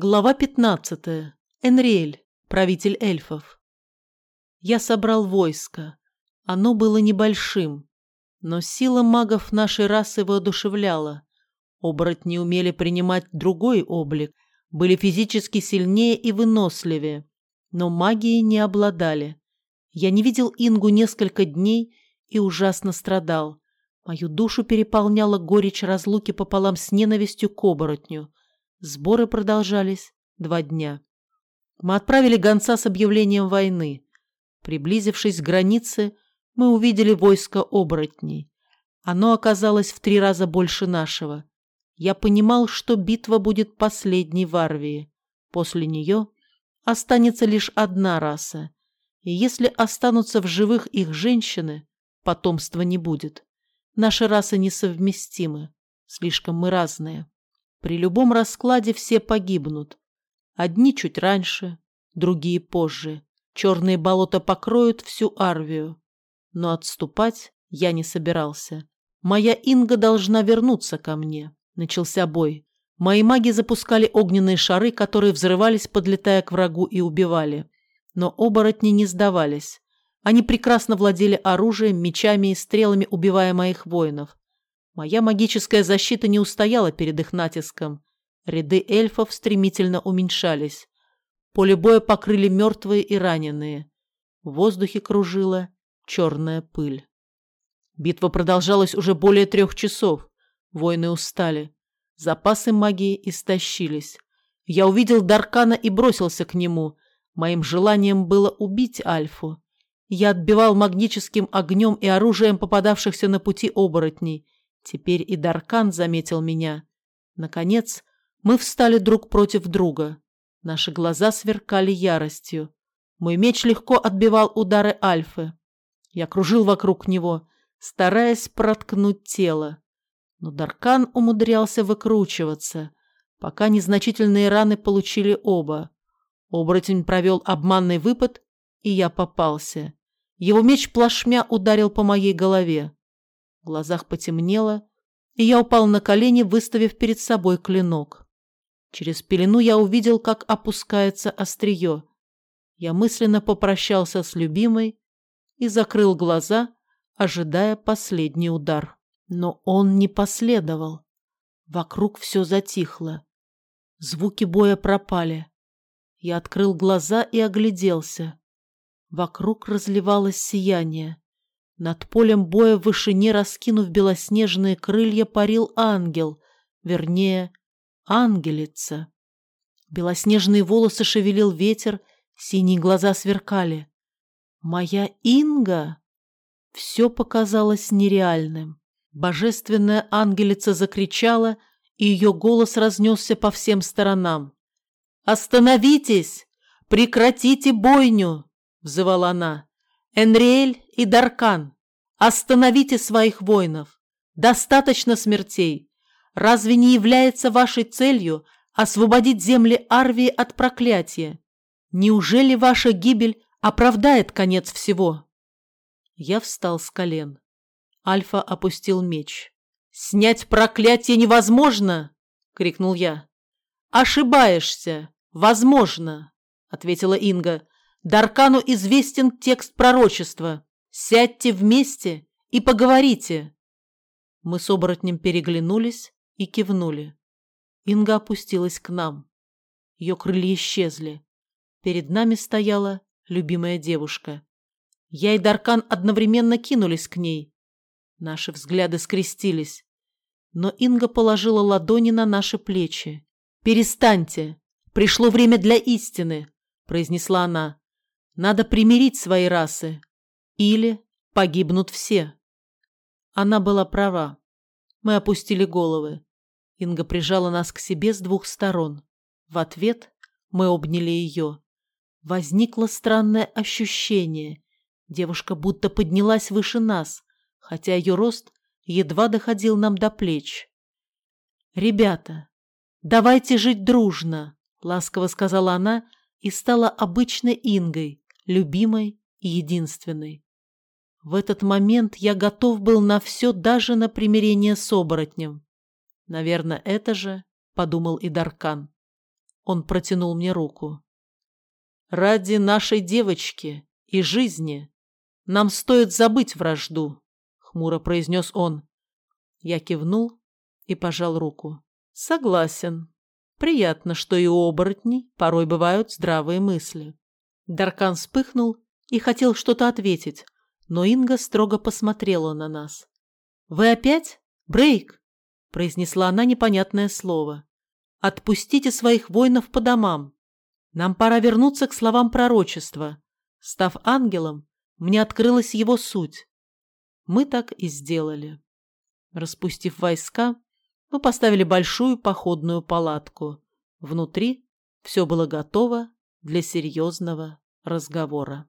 Глава 15. Энриэль, правитель эльфов. Я собрал войско. Оно было небольшим, но сила магов нашей расы воодушевляла. Оборотни умели принимать другой облик, были физически сильнее и выносливее, но магией не обладали. Я не видел Ингу несколько дней и ужасно страдал. Мою душу переполняла горечь разлуки пополам с ненавистью к оборотню – Сборы продолжались два дня. Мы отправили гонца с объявлением войны. Приблизившись к границе, мы увидели войско оборотней. Оно оказалось в три раза больше нашего. Я понимал, что битва будет последней в Арвии. После нее останется лишь одна раса. И если останутся в живых их женщины, потомства не будет. Наши расы несовместимы. Слишком мы разные. При любом раскладе все погибнут. Одни чуть раньше, другие позже. Черные болота покроют всю Арвию. Но отступать я не собирался. Моя Инга должна вернуться ко мне. Начался бой. Мои маги запускали огненные шары, которые взрывались, подлетая к врагу и убивали. Но оборотни не сдавались. Они прекрасно владели оружием, мечами и стрелами, убивая моих воинов. Моя магическая защита не устояла перед их натиском. Ряды эльфов стремительно уменьшались. Поле боя покрыли мертвые и раненые. В воздухе кружила черная пыль. Битва продолжалась уже более трех часов. Воины устали. Запасы магии истощились. Я увидел Даркана и бросился к нему. Моим желанием было убить Альфу. Я отбивал магническим огнем и оружием попадавшихся на пути оборотней – Теперь и Даркан заметил меня. Наконец, мы встали друг против друга. Наши глаза сверкали яростью. Мой меч легко отбивал удары Альфы. Я кружил вокруг него, стараясь проткнуть тело. Но Даркан умудрялся выкручиваться, пока незначительные раны получили оба. Оборотень провел обманный выпад, и я попался. Его меч плашмя ударил по моей голове. В глазах потемнело, и я упал на колени, выставив перед собой клинок. Через пелену я увидел, как опускается острие. Я мысленно попрощался с любимой и закрыл глаза, ожидая последний удар. Но он не последовал. Вокруг все затихло. Звуки боя пропали. Я открыл глаза и огляделся. Вокруг разливалось сияние. Над полем боя в вышине, раскинув белоснежные крылья, парил ангел, вернее, ангелица. Белоснежные волосы шевелил ветер, синие глаза сверкали. Моя Инга! Все показалось нереальным. Божественная ангелица закричала, и ее голос разнесся по всем сторонам. «Остановитесь! Прекратите бойню!» — взывала она. Энриэль и Даркан, остановите своих воинов. Достаточно смертей. Разве не является вашей целью освободить земли Арвии от проклятия? Неужели ваша гибель оправдает конец всего? Я встал с колен. Альфа опустил меч. «Снять проклятие невозможно!» — крикнул я. «Ошибаешься! Возможно!» — ответила Инга. Даркану известен текст пророчества. Сядьте вместе и поговорите. Мы с оборотнем переглянулись и кивнули. Инга опустилась к нам. Ее крылья исчезли. Перед нами стояла любимая девушка. Я и Даркан одновременно кинулись к ней. Наши взгляды скрестились. Но Инга положила ладони на наши плечи. «Перестаньте! Пришло время для истины!» – произнесла она. Надо примирить свои расы. Или погибнут все. Она была права. Мы опустили головы. Инга прижала нас к себе с двух сторон. В ответ мы обняли ее. Возникло странное ощущение. Девушка будто поднялась выше нас, хотя ее рост едва доходил нам до плеч. «Ребята, давайте жить дружно», — ласково сказала она и стала обычной Ингой, любимой и единственной. В этот момент я готов был на все, даже на примирение с оборотнем. Наверное, это же, — подумал и Даркан. Он протянул мне руку. «Ради нашей девочки и жизни нам стоит забыть вражду», — хмуро произнес он. Я кивнул и пожал руку. «Согласен. Приятно, что и у порой бывают здравые мысли». Даркан вспыхнул и хотел что-то ответить, но Инга строго посмотрела на нас. «Вы опять? Брейк?» – произнесла она непонятное слово. «Отпустите своих воинов по домам. Нам пора вернуться к словам пророчества. Став ангелом, мне открылась его суть. Мы так и сделали. Распустив войска, мы поставили большую походную палатку. Внутри все было готово для серьезного разговора.